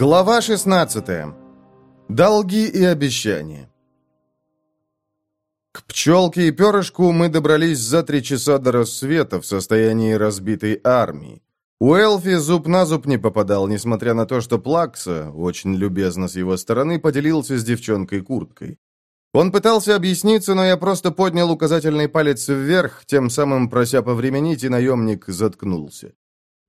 Глава 16. Долги и обещания. К пчелке и перышку мы добрались за три часа до рассвета в состоянии разбитой армии. У Элфи зуб на зуб не попадал, несмотря на то, что Плакса, очень любезно с его стороны, поделился с девчонкой курткой. Он пытался объясниться, но я просто поднял указательный палец вверх, тем самым прося повременить, и наемник заткнулся.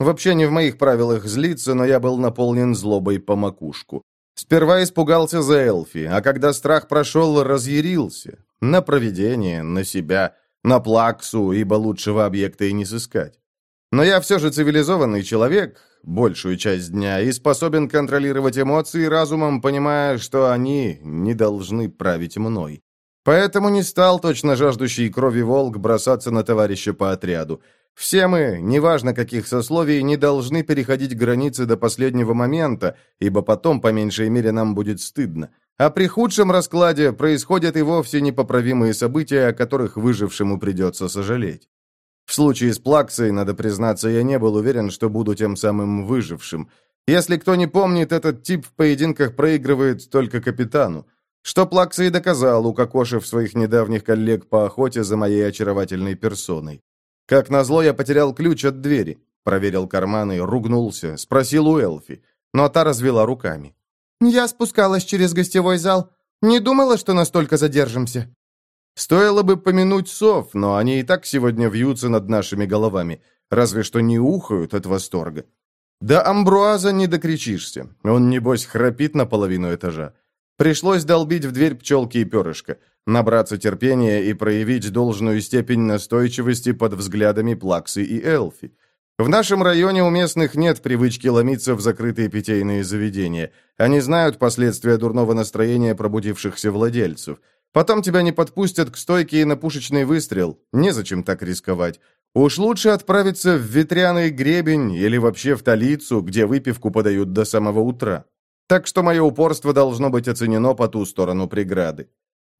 Вообще не в моих правилах злиться, но я был наполнен злобой по макушку. Сперва испугался за Элфи, а когда страх прошел, разъярился. На провидение, на себя, на плаксу, ибо лучшего объекта и не сыскать. Но я все же цивилизованный человек, большую часть дня, и способен контролировать эмоции разумом, понимая, что они не должны править мной. Поэтому не стал точно жаждущий крови волк бросаться на товарища по отряду – все мы, неважно каких сословий, не должны переходить границы до последнего момента, ибо потом, по меньшей мере, нам будет стыдно. А при худшем раскладе происходят и вовсе непоправимые события, о которых выжившему придется сожалеть. В случае с Плаксой, надо признаться, я не был уверен, что буду тем самым выжившим. Если кто не помнит, этот тип в поединках проигрывает только капитану. Что Плакса и доказал, укокошив своих недавних коллег по охоте за моей очаровательной персоной. Как назло, я потерял ключ от двери. Проверил карманы, ругнулся, спросил у Элфи. Но та развела руками. «Я спускалась через гостевой зал. Не думала, что настолько задержимся». Стоило бы помянуть сов, но они и так сегодня вьются над нашими головами, разве что не ухают от восторга. До Амбруаза не докричишься, он, небось, храпит на половину этажа. Пришлось долбить в дверь пчелки и перышко, набраться терпения и проявить должную степень настойчивости под взглядами Плаксы и Элфи. В нашем районе у местных нет привычки ломиться в закрытые питейные заведения. Они знают последствия дурного настроения пробудившихся владельцев. Потом тебя не подпустят к стойке и на пушечный выстрел. Незачем так рисковать. Уж лучше отправиться в ветряный гребень или вообще в толицу, где выпивку подают до самого утра. Так что мое упорство должно быть оценено по ту сторону преграды.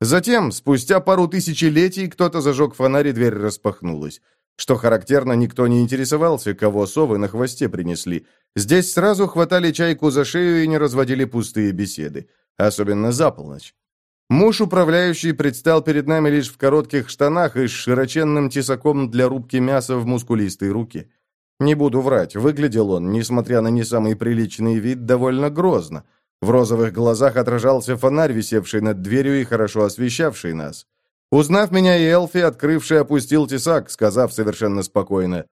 Затем, спустя пару тысячелетий, кто-то зажег фонарь, и дверь распахнулась. Что характерно, никто не интересовался, кого совы на хвосте принесли. Здесь сразу хватали чайку за шею и не разводили пустые беседы. Особенно за полночь. Муж управляющий предстал перед нами лишь в коротких штанах и с широченным тесаком для рубки мяса в мускулистой руке. Не буду врать, выглядел он, несмотря на не самый приличный вид, довольно грозно. В розовых глазах отражался фонарь, висевший над дверью и хорошо освещавший нас. Узнав меня и Элфи, открывший опустил тесак, сказав совершенно спокойно.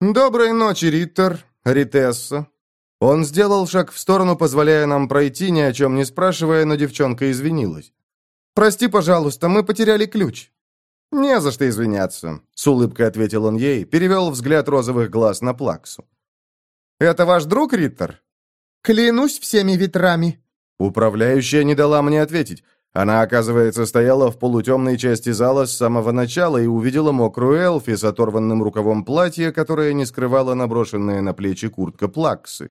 «Доброй ночи, Риттер, Ритесса». Он сделал шаг в сторону, позволяя нам пройти, ни о чем не спрашивая, но девчонка извинилась. «Прости, пожалуйста, мы потеряли ключ». «Не за что извиняться», — с улыбкой ответил он ей, перевел взгляд розовых глаз на Плаксу. «Это ваш друг, Риттер?» «Клянусь всеми ветрами». Управляющая не дала мне ответить. Она, оказывается, стояла в полутемной части зала с самого начала и увидела мокрую Элфи с оторванным рукавом платья, которое не скрывало наброшенная на плечи куртка Плаксы.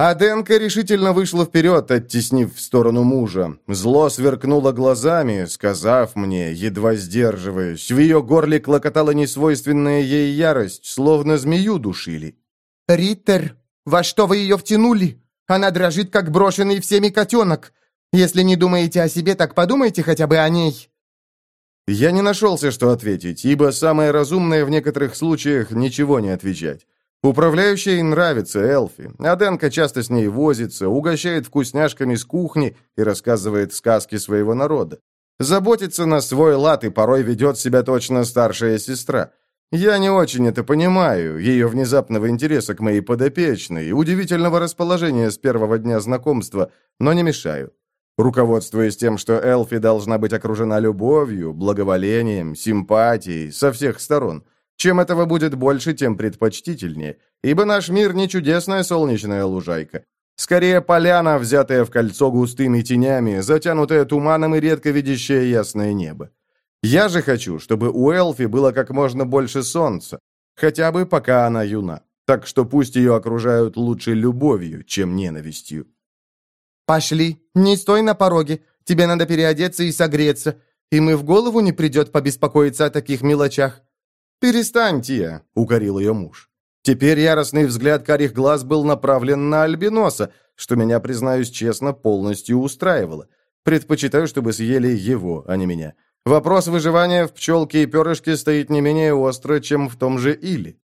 А Денка решительно вышла вперед, оттеснив в сторону мужа. Зло сверкнуло глазами, сказав мне, едва сдерживаясь, в ее горле клокотала несвойственная ей ярость, словно змею душили. «Риттер, во что вы ее втянули? Она дрожит, как брошенный всеми котенок. Если не думаете о себе, так подумайте хотя бы о ней». Я не нашелся, что ответить, ибо самое разумное в некоторых случаях ничего не отвечать. Управляющая нравится Элфи. Аденка часто с ней возится, угощает вкусняшками с кухни и рассказывает сказки своего народа. Заботится на свой лад и порой ведет себя точно старшая сестра. Я не очень это понимаю, ее внезапного интереса к моей подопечной, удивительного расположения с первого дня знакомства, но не мешаю. Руководствуясь тем, что Элфи должна быть окружена любовью, благоволением, симпатией со всех сторон – чем этого будет больше, тем предпочтительнее, ибо наш мир не чудесная солнечная лужайка. Скорее, поляна, взятая в кольцо густыми тенями, затянутая туманом и редко видящее ясное небо. Я же хочу, чтобы у Элфи было как можно больше солнца, хотя бы пока она юна. Так что пусть ее окружают лучше любовью, чем ненавистью. «Пошли, не стой на пороге. Тебе надо переодеться и согреться. Им и в голову не придет побеспокоиться о таких мелочах. «Перестань, Тия!» — укорил ее муж. Теперь яростный взгляд карих глаз был направлен на Альбиноса, что меня, признаюсь честно, полностью устраивало. Предпочитаю, чтобы съели его, а не меня. Вопрос выживания в пчелке и перышке стоит не менее остро, чем в том же Или.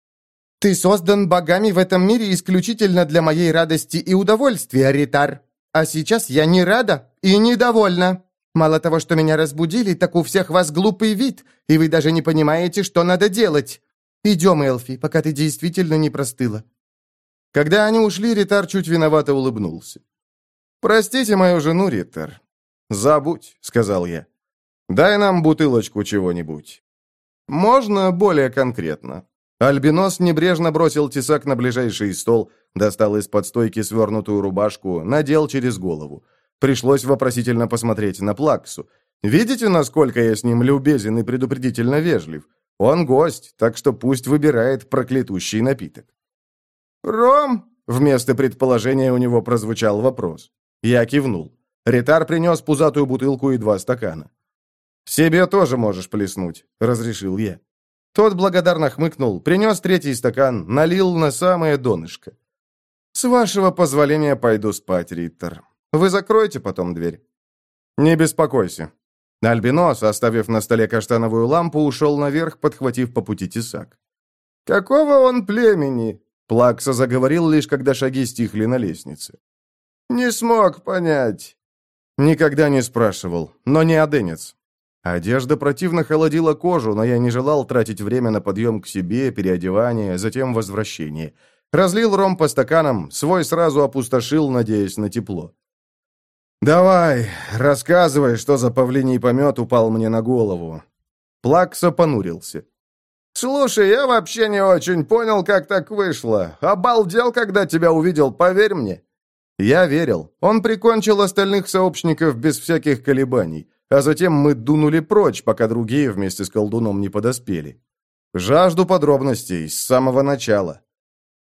«Ты создан богами в этом мире исключительно для моей радости и удовольствия, Ритар. А сейчас я не рада и недовольна». Мало того, что меня разбудили, так у всех вас глупый вид, и вы даже не понимаете, что надо делать. Идем, Элфи, пока ты действительно не простыла». Когда они ушли, Ритар чуть виновато улыбнулся. «Простите мою жену, Ритар». «Забудь», — сказал я. «Дай нам бутылочку чего-нибудь». «Можно более конкретно». Альбинос небрежно бросил тесак на ближайший стол, достал из-под стойки свернутую рубашку, надел через голову. Пришлось вопросительно посмотреть на Плаксу. «Видите, насколько я с ним любезен и предупредительно вежлив? Он гость, так что пусть выбирает проклятущий напиток». «Ром?» — вместо предположения у него прозвучал вопрос. Я кивнул. Ритар принес пузатую бутылку и два стакана. «Себе тоже можешь плеснуть», — разрешил я. Тот благодарно хмыкнул, принес третий стакан, налил на самое донышко. «С вашего позволения пойду спать, Риттер. Вы закроете потом дверь?» «Не беспокойся». Альбинос, оставив на столе каштановую лампу, ушел наверх, подхватив по пути тесак. «Какого он племени?» Плакса заговорил лишь, когда шаги стихли на лестнице. «Не смог понять». «Никогда не спрашивал, но не аденец». Одежда противно холодила кожу, но я не желал тратить время на подъем к себе, переодевание, затем возвращение. Разлил ром по стаканам, свой сразу опустошил, надеясь на тепло. «Давай, рассказывай, что за павлиний помет упал мне на голову». Плакса понурился. «Слушай, я вообще не очень понял, как так вышло. Обалдел, когда тебя увидел, поверь мне». Я верил. Он прикончил остальных сообщников без всяких колебаний, а затем мы дунули прочь, пока другие вместе с колдуном не подоспели. Жажду подробностей с самого начала.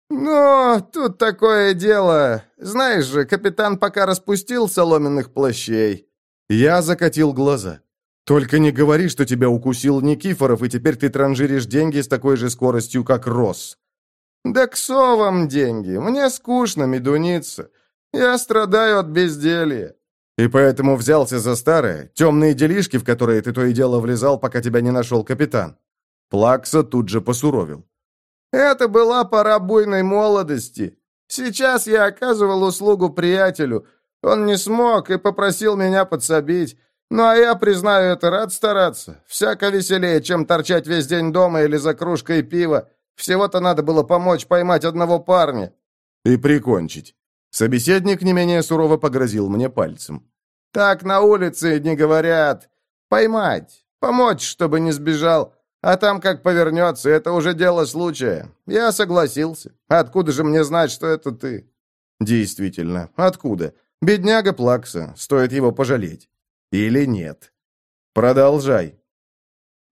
«Ну, тут такое дело. Знаешь же, капитан пока распустил соломенных плащей». Я закатил глаза. «Только не говори, что тебя укусил Никифоров, и теперь ты транжиришь деньги с такой же скоростью, как Рос». «Да к совам деньги. Мне скучно медуниться. Я страдаю от безделья». «И поэтому взялся за старые, темные делишки, в которые ты то и дело влезал, пока тебя не нашел капитан». Плакса тут же посуровил. Это была пора буйной молодости. Сейчас я оказывал услугу приятелю. Он не смог и попросил меня подсобить. Ну, а я, признаю, это рад стараться. Всяко веселее, чем торчать весь день дома или за кружкой пива. Всего-то надо было помочь поймать одного парня. И прикончить. Собеседник не менее сурово погрозил мне пальцем. Так на улице не говорят. Поймать, помочь, чтобы не сбежал. А там как повернется, это уже дело случая. Я согласился. Откуда же мне знать, что это ты?» «Действительно, откуда? Бедняга Плакса, стоит его пожалеть. Или нет?» «Продолжай».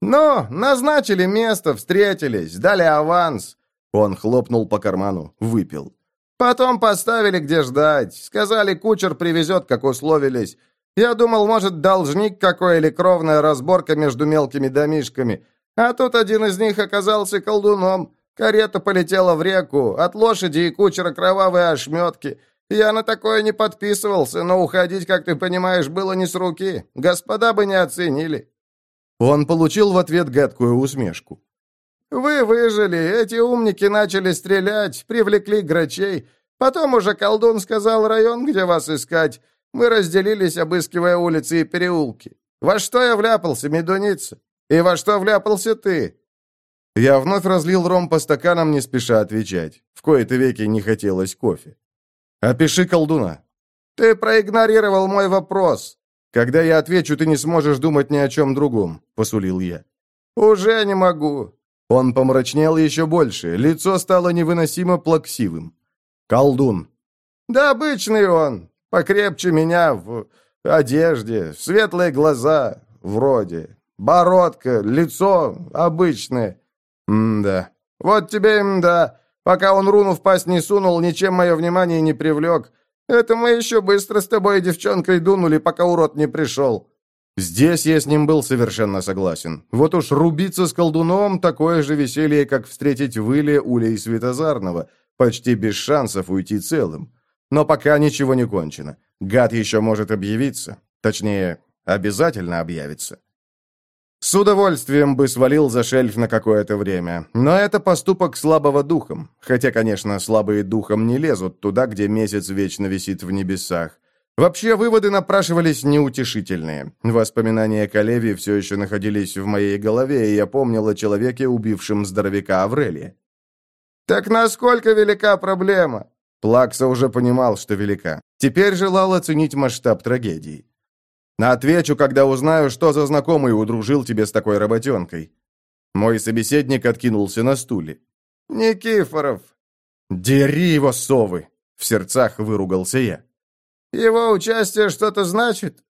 «Ну, назначили место, встретились, дали аванс». Он хлопнул по карману, выпил. «Потом поставили, где ждать. Сказали, кучер привезет, как условились. Я думал, может, должник какой или кровная разборка между мелкими домишками. А тут один из них оказался колдуном. Карета полетела в реку. От лошади и кучера кровавые ошметки. Я на такое не подписывался, но уходить, как ты понимаешь, было не с руки. Господа бы не оценили». Он получил в ответ гадкую усмешку. «Вы выжили, эти умники начали стрелять, привлекли грачей. Потом уже колдун сказал район, где вас искать. Мы разделились, обыскивая улицы и переулки. Во что я вляпался, медуница? И во что вляпался ты?» Я вновь разлил ром по стаканам, не спеша отвечать. В кои-то веки не хотелось кофе. «Опиши колдуна». «Ты проигнорировал мой вопрос». «Когда я отвечу, ты не сможешь думать ни о чем другом», — посулил я. «Уже не могу». Он помрачнел еще больше, лицо стало невыносимо плаксивым. «Колдун». «Да обычный он, покрепче меня в одежде, светлые глаза, вроде, Бородка, лицо обычное. М-да. Вот тебе м-да. Пока он руну в пасть не сунул, ничем мое внимание не привлек. Это мы еще быстро с тобой, и девчонкой, дунули, пока урод не пришел». Здесь я с ним был совершенно согласен. Вот уж рубиться с колдуном — такое же веселье, как встретить выле улей Светозарного. Почти без шансов уйти целым. Но пока ничего не кончено. Гад еще может объявиться. Точнее, обязательно объявится. С удовольствием бы свалил за шельф на какое-то время. Но это поступок слабого духом. Хотя, конечно, слабые духом не лезут туда, где месяц вечно висит в небесах. Вообще, выводы напрашивались неутешительные. Воспоминания Калеви все еще находились в моей голове, и я помнил о человеке, убившем здоровяка Аврели. «Так насколько велика проблема?» Плакса уже понимал, что велика. Теперь желал оценить масштаб трагедии. Отвечу, когда узнаю, что за знакомый удружил тебе с такой работенкой». Мой собеседник откинулся на стуле. «Никифоров!» «Дери его, совы!» — в сердцах выругался я. «Его участие что-то значит?»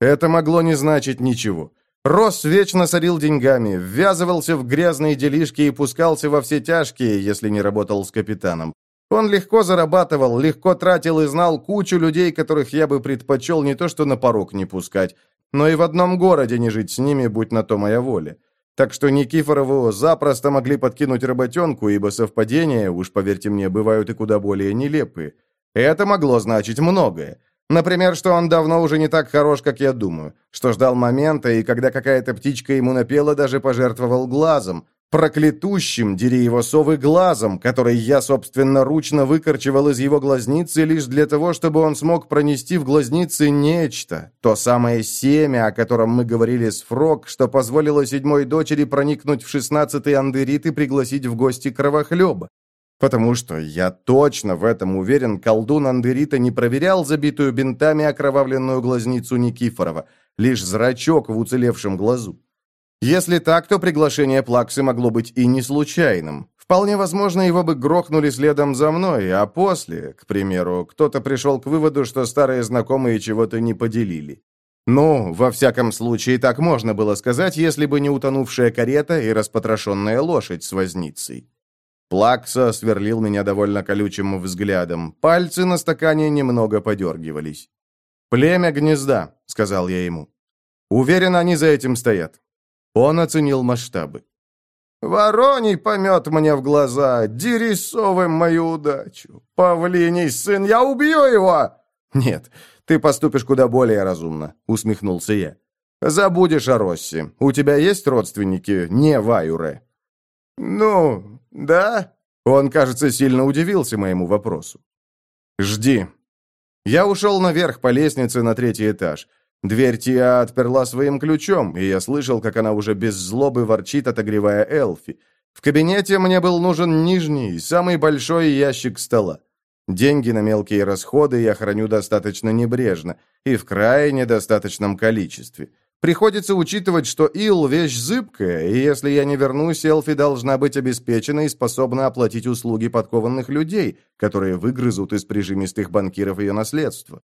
Это могло не значить ничего. Рос вечно сорил деньгами, ввязывался в грязные делишки и пускался во все тяжкие, если не работал с капитаном. Он легко зарабатывал, легко тратил и знал кучу людей, которых я бы предпочел не то что на порог не пускать, но и в одном городе не жить с ними, будь на то моя воля. Так что Никифорову запросто могли подкинуть работенку, ибо совпадения, уж поверьте мне, бывают и куда более нелепые. И это могло значить многое. Например, что он давно уже не так хорош, как я думаю, что ждал момента, и когда какая-то птичка ему напела, даже пожертвовал глазом, проклятущим Дереевосовы глазом, который я собственноручно выкорчевал из его глазницы лишь для того, чтобы он смог пронести в глазницы нечто, то самое семя, о котором мы говорили с Фрог, что позволило седьмой дочери проникнуть в шестнадцатый андерит и пригласить в гости кровохлеба. Потому что, я точно в этом уверен, колдун Андерита не проверял забитую бинтами окровавленную глазницу Никифорова, лишь зрачок в уцелевшем глазу. Если так, то приглашение Плаксы могло быть и не случайным. Вполне возможно, его бы грохнули следом за мной, а после, к примеру, кто-то пришел к выводу, что старые знакомые чего-то не поделили. Ну, во всяком случае, так можно было сказать, если бы не утонувшая карета и распотрошенная лошадь с возницей. Плакса сверлил меня довольно колючим взглядом. Пальцы на стакане немного подергивались. «Племя гнезда», — сказал я ему. «Уверен, они за этим стоят. Он оценил масштабы. «Вороний помет мне в глаза, дерисовым мою удачу. Павлиний сын, я убью его!» «Нет, ты поступишь куда более разумно», — усмехнулся я. «Забудешь о Росси. У тебя есть родственники, не Ваюре?» «Ну, да?» Он, кажется, сильно удивился моему вопросу. «Жди». Я ушел наверх по лестнице на третий этаж. Дверь Тиа отперла своим ключом, и я слышал, как она уже без злобы ворчит, отогревая Элфи. В кабинете мне был нужен нижний, самый большой ящик стола. Деньги на мелкие расходы я храню достаточно небрежно и в крайне достаточном количестве. Приходится учитывать, что ил – вещь зыбкая, и если я не вернусь, Элфи должна быть обеспечена и способна оплатить услуги подкованных людей, которые выгрызут из прижимистых банкиров ее наследство.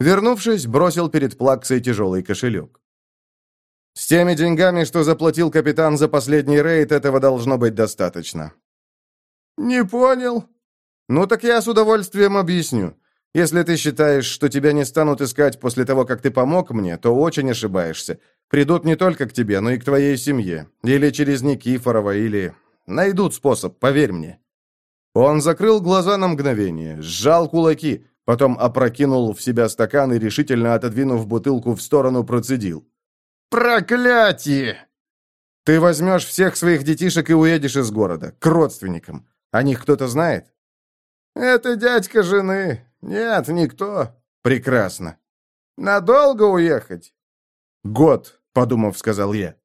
Вернувшись, бросил перед плаксой тяжелый кошелек. «С теми деньгами, что заплатил капитан за последний рейд, этого должно быть достаточно». «Не понял». «Ну так я с удовольствием объясню. Если ты считаешь, что тебя не станут искать после того, как ты помог мне, то очень ошибаешься. Придут не только к тебе, но и к твоей семье. Или через Никифорова, или... Найдут способ, поверь мне». Он закрыл глаза на мгновение, сжал кулаки – Потом опрокинул в себя стакан и, решительно отодвинув бутылку в сторону, процедил. «Проклятие!» «Ты возьмешь всех своих детишек и уедешь из города, к родственникам. О них кто-то знает?» «Это дядька жены. Нет, никто». «Прекрасно. Надолго уехать?» «Год», — подумав, сказал я.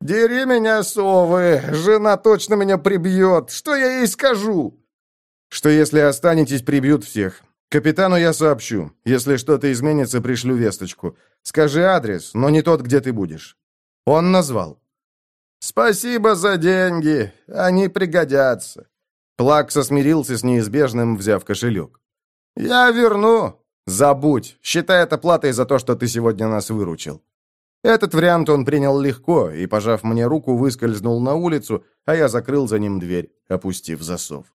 «Дери меня, совы! Жена точно меня прибьет! Что я ей скажу?» «Что если останетесь, прибьют всех. «Капитану я сообщу. Если что-то изменится, пришлю весточку. Скажи адрес, но не тот, где ты будешь». Он назвал. «Спасибо за деньги. Они пригодятся». Плакса смирился с неизбежным, взяв кошелек. «Я верну. Забудь. Считай это платой за то, что ты сегодня нас выручил». Этот вариант он принял легко и, пожав мне руку, выскользнул на улицу, а я закрыл за ним дверь, опустив засов.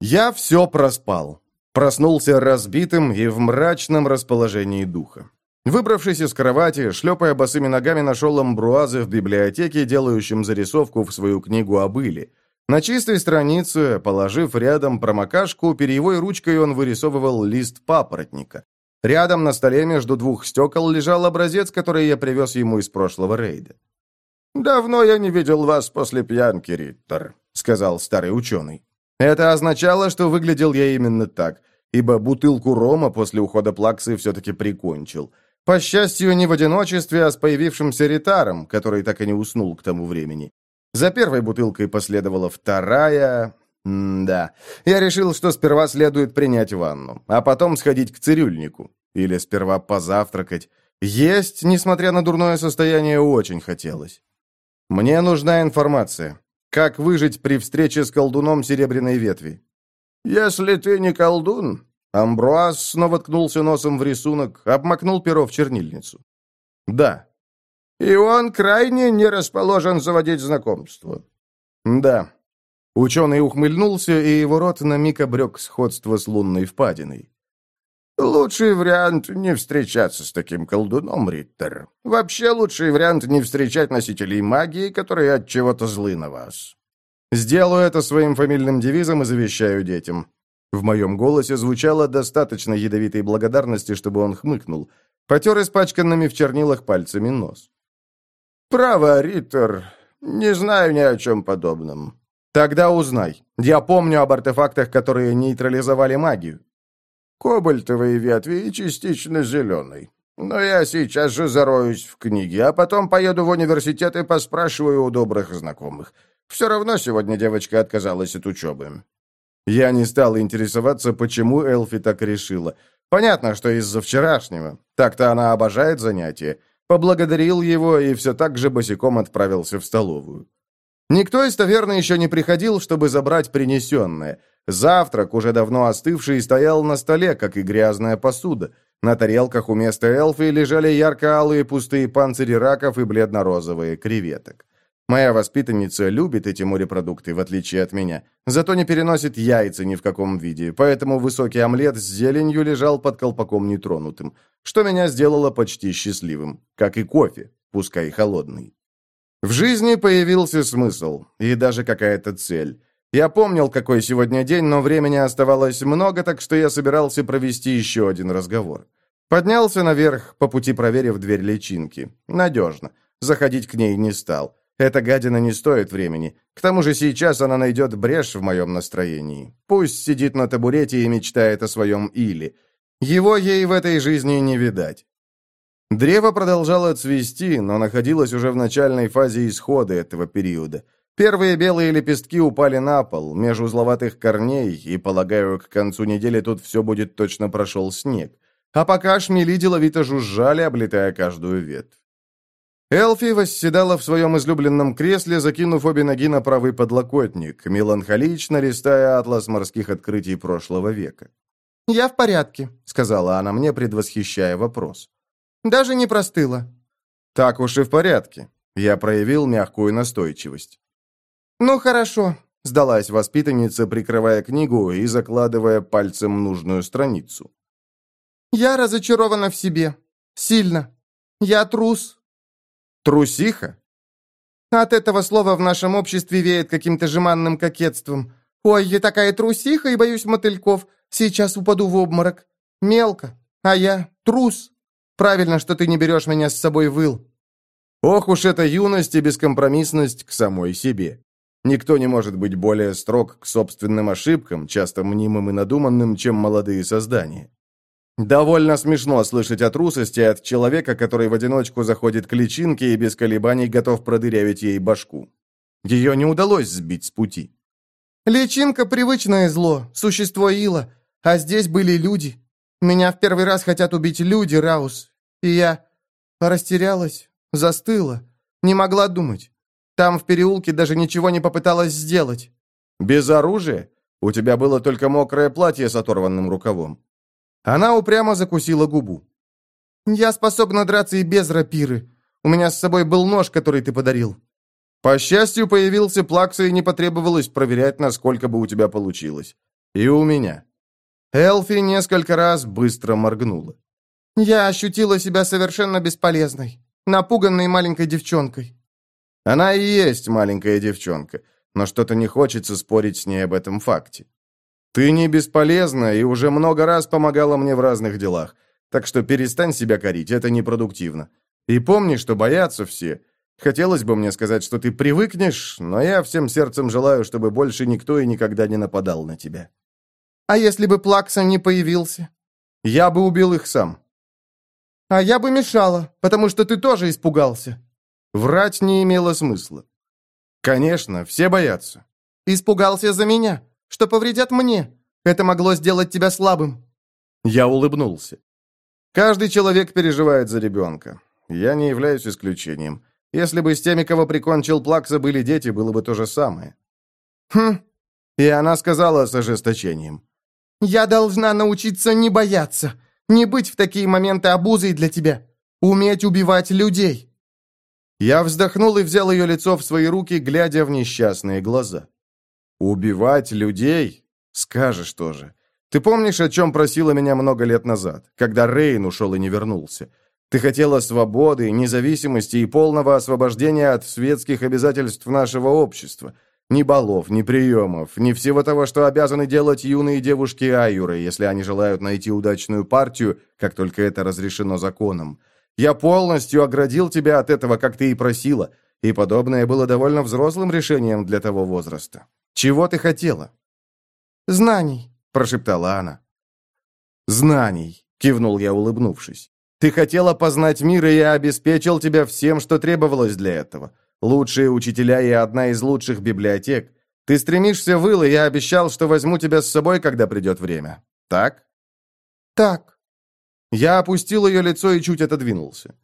Я все проспал. Проснулся разбитым и в мрачном расположении духа. Выбравшись из кровати, шлепая босыми ногами, нашел амбруазы в библиотеке, делающим зарисовку в свою книгу о быле. На чистой странице, положив рядом промокашку, перьевой ручкой он вырисовывал лист папоротника. Рядом на столе между двух стекол лежал образец, который я привез ему из прошлого рейда. «Давно я не видел вас после пьянки, Риттер», — сказал старый ученый. Это означало, что выглядел я именно так, ибо бутылку рома после ухода Плаксы все-таки прикончил. По счастью, не в одиночестве, а с появившимся ритаром, который так и не уснул к тому времени. За первой бутылкой последовала вторая... М да. Я решил, что сперва следует принять ванну, а потом сходить к цирюльнику. Или сперва позавтракать. Есть, несмотря на дурное состояние, очень хотелось. Мне нужна информация. Как выжить при встрече с колдуном Серебряной Ветви? «Если ты не колдун...» Амбруаз снова ткнулся носом в рисунок, обмакнул перо в чернильницу. «Да». «И он крайне не расположен заводить знакомство». «Да». Ученый ухмыльнулся, и его рот на миг обрек сходство с лунной впадиной. Лучший вариант — не встречаться с таким колдуном, Риттер. Вообще лучший вариант — не встречать носителей магии, которые от чего-то злы на вас. Сделаю это своим фамильным девизом и завещаю детям. В моем голосе звучало достаточно ядовитой благодарности, чтобы он хмыкнул. Потер испачканными в чернилах пальцами нос. «Право, Риттер. Не знаю ни о чем подобном». «Тогда узнай. Я помню об артефактах, которые нейтрализовали магию. Кобальтовые ветви и частично зеленый. Но я сейчас же зароюсь в книге, а потом поеду в университет и поспрашиваю у добрых знакомых. Все равно сегодня девочка отказалась от учебы». Я не стал интересоваться, почему Элфи так решила. Понятно, что из-за вчерашнего. Так-то она обожает занятия. Поблагодарил его и все так же босиком отправился в столовую. Никто из таверны еще не приходил, чтобы забрать принесенное. Завтрак, уже давно остывший, стоял на столе, как и грязная посуда. На тарелках у места эльфы лежали ярко-алые пустые панцири раков и бледно-розовые креветок. Моя воспитанница любит эти морепродукты, в отличие от меня. Зато не переносит яйца ни в каком виде, поэтому высокий омлет с зеленью лежал под колпаком нетронутым, что меня сделало почти счастливым, как и кофе, пускай холодный. В жизни появился смысл и даже какая-то цель. Я помнил, какой сегодня день, но времени оставалось много, так что я собирался провести еще один разговор. Поднялся наверх, по пути проверив дверь личинки. Надежно. Заходить к ней не стал. Эта гадина не стоит времени. К тому же сейчас она найдет брешь в моем настроении. Пусть сидит на табурете и мечтает о своем Или. Его ей в этой жизни не видать. Древо продолжало цвести, но находилось уже в начальной фазе исхода этого периода. Первые белые лепестки упали на пол, меж узловатых корней, и, полагаю, к концу недели тут все будет точно прошел снег. А пока шмели деловито жужжали, облетая каждую ветвь. Элфи восседала в своем излюбленном кресле, закинув обе ноги на правый подлокотник, меланхолично листая атлас морских открытий прошлого века. «Я в порядке», — сказала она мне, предвосхищая вопрос. Даже не простыла». «Так уж и в порядке». Я проявил мягкую настойчивость. «Ну, хорошо», — сдалась воспитанница, прикрывая книгу и закладывая пальцем нужную страницу. «Я разочарована в себе. Сильно. Я трус». «Трусиха?» «От этого слова в нашем обществе веет каким-то жеманным кокетством. Ой, я такая трусиха и боюсь мотыльков. Сейчас упаду в обморок. Мелко. А я трус». Правильно, что ты не берешь меня с собой, Выл. Ох уж эта юность и бескомпромиссность к самой себе. Никто не может быть более строг к собственным ошибкам, часто мнимым и надуманным, чем молодые создания. Довольно смешно слышать о трусости от человека, который в одиночку заходит к личинке и без колебаний готов продырявить ей башку. Ее не удалось сбить с пути. «Личинка — привычное зло, существо Ила, а здесь были люди. Меня в первый раз хотят убить люди, Раус. И я растерялась, застыла, не могла думать. Там в переулке даже ничего не попыталась сделать». «Без оружия? У тебя было только мокрое платье с оторванным рукавом». Она упрямо закусила губу. «Я способна драться и без рапиры. У меня с собой был нож, который ты подарил». По счастью, появился Плакса, и не потребовалось проверять, насколько бы у тебя получилось. И у меня. Элфи несколько раз быстро моргнула. «Я ощутила себя совершенно бесполезной, напуганной маленькой девчонкой». Она и есть маленькая девчонка, но что-то не хочется спорить с ней об этом факте. «Ты не бесполезна и уже много раз помогала мне в разных делах, так что перестань себя корить, это непродуктивно. И помни, что боятся все. Хотелось бы мне сказать, что ты привыкнешь, но я всем сердцем желаю, чтобы больше никто и никогда не нападал на тебя». А если бы Плакса не появился? Я бы убил их сам. А я бы мешала, потому что ты тоже испугался. Врать не имело смысла. Конечно, все боятся. Испугался за меня, что повредят мне. Это могло сделать тебя слабым. Я улыбнулся. Каждый человек переживает за ребенка. Я не являюсь исключением. Если бы с теми, кого прикончил Плакса, были дети, было бы то же самое. Хм. И она сказала с ожесточением. Я должна научиться не бояться, не быть в такие моменты обузой для тебя, уметь убивать людей». Я вздохнул и взял ее лицо в свои руки, глядя в несчастные глаза. «Убивать людей? Скажешь тоже. Ты помнишь, о чем просила меня много лет назад, когда Рейн ушел и не вернулся? Ты хотела свободы, независимости и полного освобождения от светских обязательств нашего общества». Ни балов, ни приемов, ни всего того, что обязаны делать юные девушки Аюры, если они желают найти удачную партию, как только это разрешено законом. Я полностью оградил тебя от этого, как ты и просила, и подобное было довольно взрослым решением для того возраста. Чего ты хотела?» «Знаний», — прошептала она. «Знаний», — кивнул я, улыбнувшись. «Ты хотела познать мир, и я обеспечил тебя всем, что требовалось для этого лучшие учителя и одна из лучших библиотек. Ты стремишься выл, и я обещал, что возьму тебя с собой, когда придет время. Так? Так. Я опустил ее лицо и чуть отодвинулся.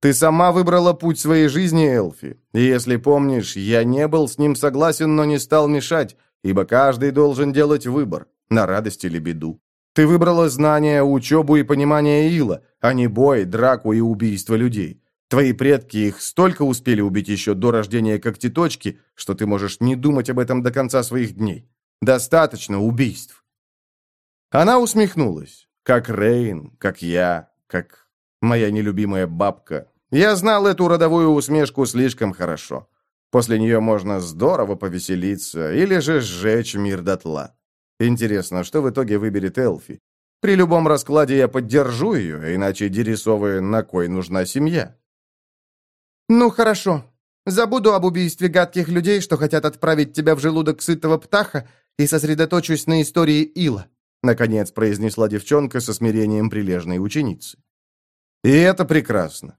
Ты сама выбрала путь своей жизни, Элфи. И если помнишь, я не был с ним согласен, но не стал мешать, ибо каждый должен делать выбор, на радость или беду. Ты выбрала знания, учебу и понимание Ила, а не бой, драку и убийство людей. Твои предки их столько успели убить еще до рождения когтеточки, что ты можешь не думать об этом до конца своих дней. Достаточно убийств». Она усмехнулась. Как Рейн, как я, как моя нелюбимая бабка. Я знал эту родовую усмешку слишком хорошо. После нее можно здорово повеселиться или же сжечь мир дотла. Интересно, что в итоге выберет Элфи? При любом раскладе я поддержу ее, иначе дерисовая на кой нужна семья? «Ну хорошо. Забуду об убийстве гадких людей, что хотят отправить тебя в желудок сытого птаха, и сосредоточусь на истории Ила», наконец произнесла девчонка со смирением прилежной ученицы. «И это прекрасно».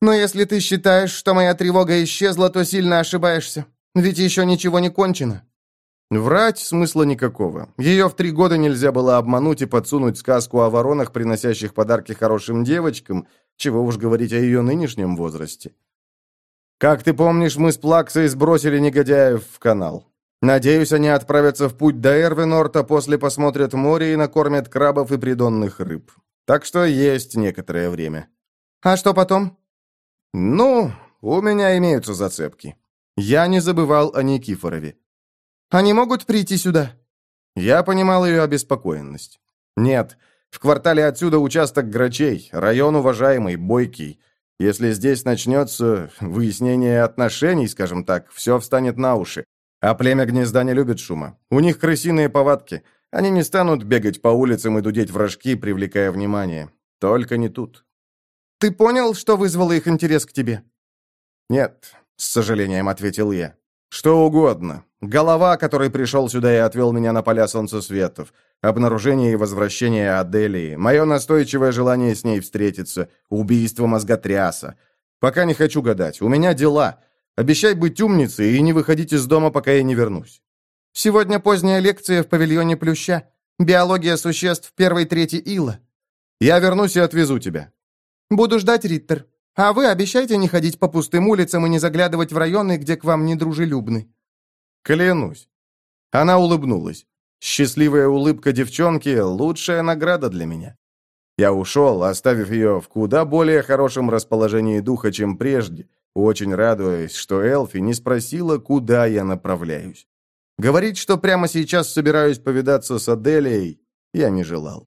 «Но если ты считаешь, что моя тревога исчезла, то сильно ошибаешься. Ведь еще ничего не кончено». Врать смысла никакого. Ее в три года нельзя было обмануть и подсунуть сказку о воронах, приносящих подарки хорошим девочкам, чего уж говорить о ее нынешнем возрасте. Как ты помнишь, мы с Плаксой сбросили негодяев в канал. Надеюсь, они отправятся в путь до Эрвинорта, после посмотрят море и накормят крабов и придонных рыб. Так что есть некоторое время. А что потом? Ну, у меня имеются зацепки. Я не забывал о Никифорове. Они могут прийти сюда? Я понимал ее обеспокоенность. Нет, в квартале отсюда участок Грачей, район уважаемый, бойкий. Если здесь начнется выяснение отношений, скажем так, все встанет на уши. А племя гнезда не любит шума. У них крысиные повадки. Они не станут бегать по улицам и дудеть в рожки, привлекая внимание. Только не тут. «Ты понял, что вызвало их интерес к тебе?» «Нет», — с сожалением ответил я. «Что угодно. Голова, который пришел сюда и отвел меня на поля солнцесветов обнаружение и возвращение Аделии, мое настойчивое желание с ней встретиться, убийство мозготряса. Пока не хочу гадать, у меня дела. Обещай быть умницей и не выходить из дома, пока я не вернусь. Сегодня поздняя лекция в павильоне Плюща. Биология существ первой трети ила. Я вернусь и отвезу тебя. Буду ждать, Риттер. А вы обещайте не ходить по пустым улицам и не заглядывать в районы, где к вам недружелюбны. Клянусь. Она улыбнулась. Счастливая улыбка девчонки – лучшая награда для меня. Я ушел, оставив ее в куда более хорошем расположении духа, чем прежде, очень радуясь, что Элфи не спросила, куда я направляюсь. Говорить, что прямо сейчас собираюсь повидаться с Аделией, я не желал.